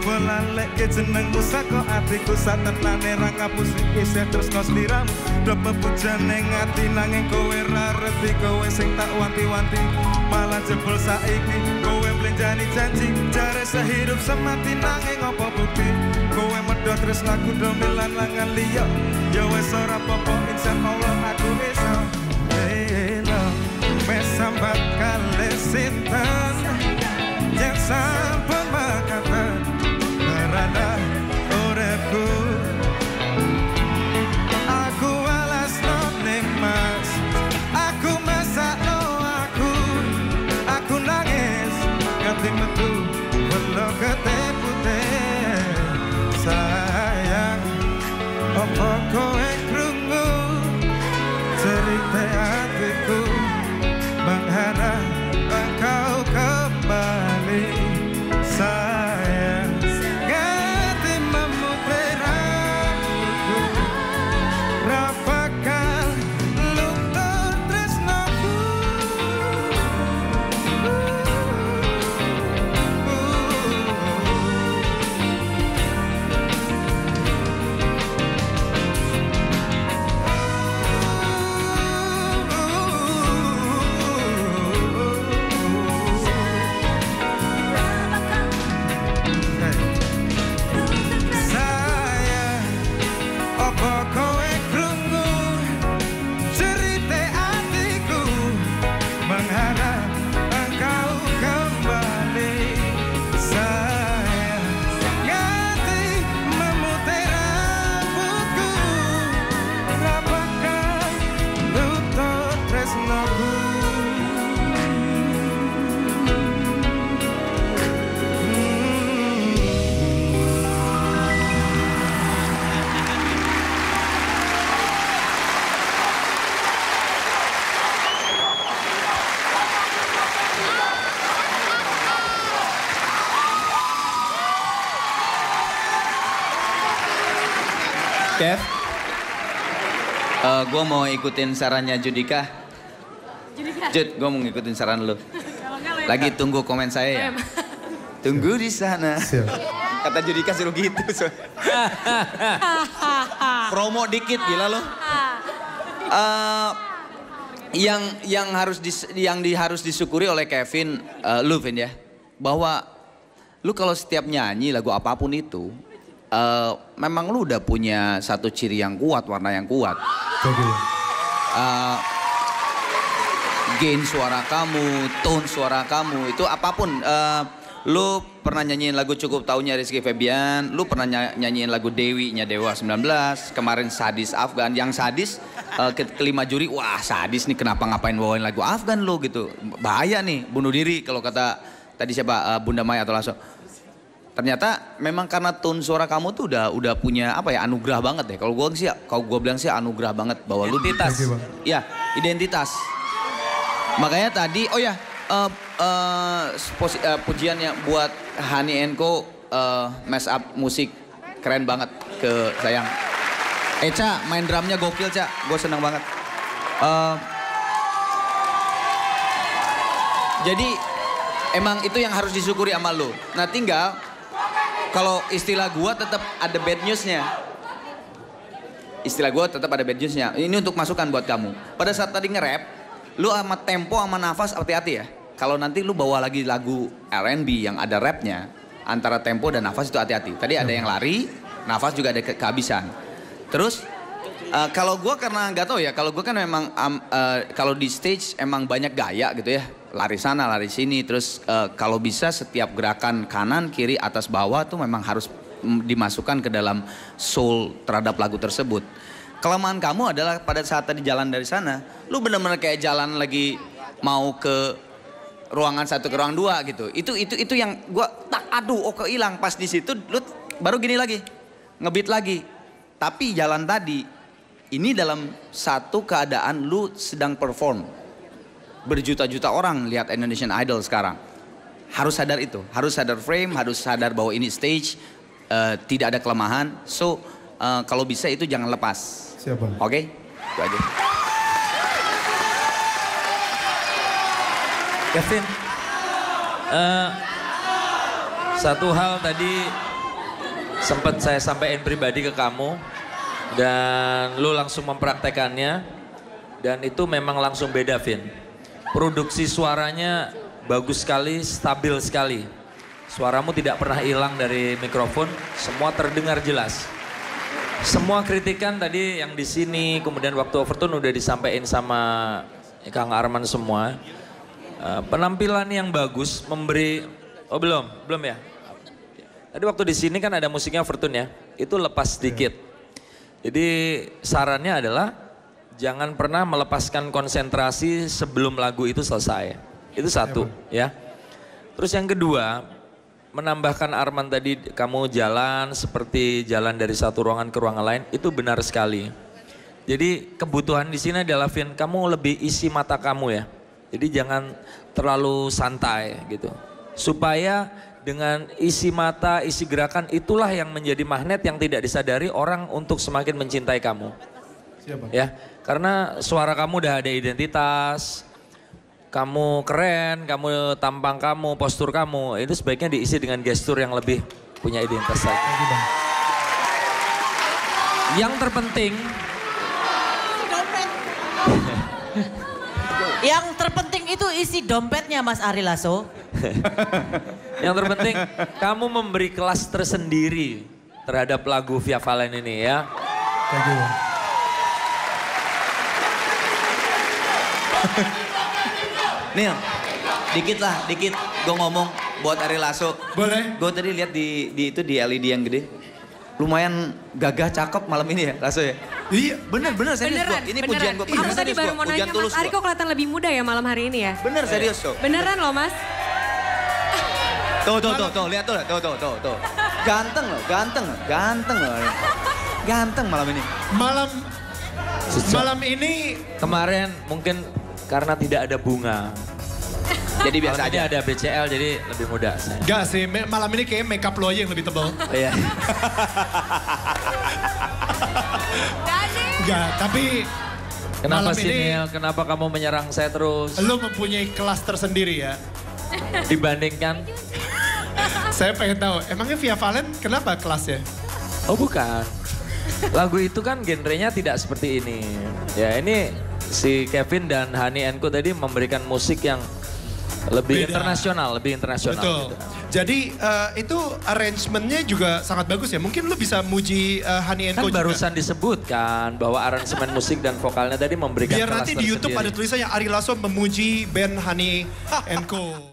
coba lalek ke jenengmu saka atiku satenane ra ngapusi isih tresno sliramu do pepujane ngati nanging kowe ra reti kowe sing tak wanti-wanti. Malah jebol saiki kowe mlenjani janji. Jare sehidup semati nanging apa bukti kowe medhot tresnaku do milan langan liya. Ya wes ora apa-apa insyaallah aku iso Hello, wes sambat kali sinten? Yang Kev, eh gue mau ikutin sarannya Judika. Jud, gue mau ngikutin saran lu. Lagi tunggu komen saya ya. Tunggu di sana. Kata Judika suruh gitu. so. Promo dikit gila lo. Eh, yang yang harus dis, yang di, harus disyukuri oleh Kevin, eh, lu Vin ya, bahwa lu kalau setiap nyanyi lagu apa pun itu, eh, memang lu udah punya satu ciri yang kuat, warna yang kuat. Eh, gain suara kamu, tone suara kamu, itu apa pun. eh, lu pernah nyanyiin lagu cukup taunya Rizky Febian, lu pernah ny- nyanyiin lagu Dewi-nya Dewa 19, kemarin Sadis Afgan, yang sadis eh, ke kelima juri, wah sadis nih kenapa ngapain bawain lagu Afgan lu gitu. Bahaya nih, bunuh diri kalau kata tadi siapa eh, Bunda Maya atau Lasso. Ternyata memang karena tone suara kamu tuh udah udah punya apa ya anugerah banget deh. Kalau gua sih kalau gua bilang sih anugerah banget bahwa lu Identitas. Ya, identitas. Makanya tadi oh ya eh eh, posi- eh, pujiannya buat Hani Enko eh mess up musik keren banget ke sayang. Eca main drumnya gokil Ca, gue seneng banget. Eh, jadi emang itu yang harus disyukuri sama lu. Nah tinggal kalau istilah gua tetap ada bad newsnya. Istilah gua tetap ada bad newsnya. Ini untuk masukan buat kamu. Pada saat tadi nge-rap, lu sama tempo sama nafas hati-hati ya. Kalau nanti lu bawa lagi lagu R&B yang ada rapnya, antara tempo dan nafas itu hati-hati. Tadi ada yang lari, nafas juga ada ke- kehabisan. Terus eh, kalau gua karena nggak tahu ya, kalau gua kan memang am- eh, kalau di stage emang banyak gaya gitu ya, lari sana, lari sini. Terus eh, kalau bisa setiap gerakan kanan, kiri, atas, bawah tuh memang harus mm, dimasukkan ke dalam soul terhadap lagu tersebut. Kelemahan kamu adalah pada saat tadi jalan dari sana, lu bener-bener kayak jalan lagi mau ke ruangan satu ke ruang dua gitu. Itu itu itu yang gua tak aduh oh hilang pas di situ lu baru gini lagi. Ngebeat lagi. Tapi jalan tadi, ini dalam satu keadaan lu sedang perform. Berjuta-juta orang lihat Indonesian Idol sekarang. Harus sadar itu, harus sadar frame, harus sadar bahwa ini stage, eh, tidak ada kelemahan. So, eh, kalau bisa itu jangan lepas. Siapa? Oke? Itu aja. Kevin, eh, satu hal tadi sempat saya sampaikan pribadi ke kamu dan lu langsung mempraktekannya dan itu memang langsung beda Vin. Produksi suaranya bagus sekali, stabil sekali. Suaramu tidak pernah hilang dari mikrofon, semua terdengar jelas. Semua kritikan tadi yang di sini, kemudian waktu overtone udah disampaikan sama Kang Arman semua. Eh, penampilan yang bagus memberi oh belum belum ya tadi waktu di sini kan ada musiknya overtune ya itu lepas sedikit jadi sarannya adalah jangan pernah melepaskan konsentrasi sebelum lagu itu selesai. Itu satu ya. Terus yang kedua menambahkan Arman tadi kamu jalan seperti jalan dari satu ruangan ke ruangan lain itu benar sekali. Jadi kebutuhan di sini adalah Vin kamu lebih isi mata kamu ya. Jadi jangan terlalu santai gitu. Supaya dengan isi mata, isi gerakan itulah yang menjadi magnet yang tidak disadari orang untuk semakin mencintai kamu. Siapa? Ya, karena suara kamu udah ada identitas, kamu keren, kamu tampang kamu, postur kamu, itu sebaiknya diisi dengan gestur yang lebih punya identitas lagi. Yang terpenting Yang terpenting itu isi dompetnya Mas Ari Lasso. Yang terpenting kamu memberi kelas tersendiri terhadap lagu Via Valen ini ya. Thank you. Nil, dikit lah, dikit. Gue ngomong buat Ari Lasso. Boleh? Gue tadi lihat di, di itu di LED yang gede. Lumayan gagah cakep malam ini ya, Lasso ya. Iya. Bener, bener serius Beneran, gua. Ini beneran. pujian gue. Aku tadi baru mau nanya Mas Ari kok kelihatan lebih muda ya malam hari ini ya? Bener serius tuh. Beneran loh Mas? Tuh, tuh, tuh, tuh, lihat tuh, tuh, tuh, tuh, tuh. Ganteng loh, ganteng loh, ganteng loh. Ganteng malam ini. Malam Sejak malam ini kemarin mungkin karena tidak ada bunga. Jadi biasa aja. ada BCL jadi lebih muda saya. Gak sih, malam ini kayak makeup lo aja yang lebih tebal. Oh, iya. Gak, tapi Kenapa Malam sih ini- Nil? Kenapa kamu menyerang saya terus? lo mempunyai kelas tersendiri ya. Dibandingkan? Saya pengen tahu, emangnya Via Valen kenapa kelasnya? Oh bukan. Lagu itu kan genrenya tidak seperti ini. Ya ini si Kevin dan Hani Enko tadi memberikan musik yang lebih Beda. internasional, lebih internasional. Betul. gitu. Jadi eh, itu arrangementnya juga sangat bagus ya. Mungkin lo bisa muji eh, Honey and Kan juga. barusan disebutkan bahwa aransemen musik dan vokalnya tadi memberikan Biar nanti di YouTube ada tersendiri. tulisannya Ari Lasso memuji band and Co.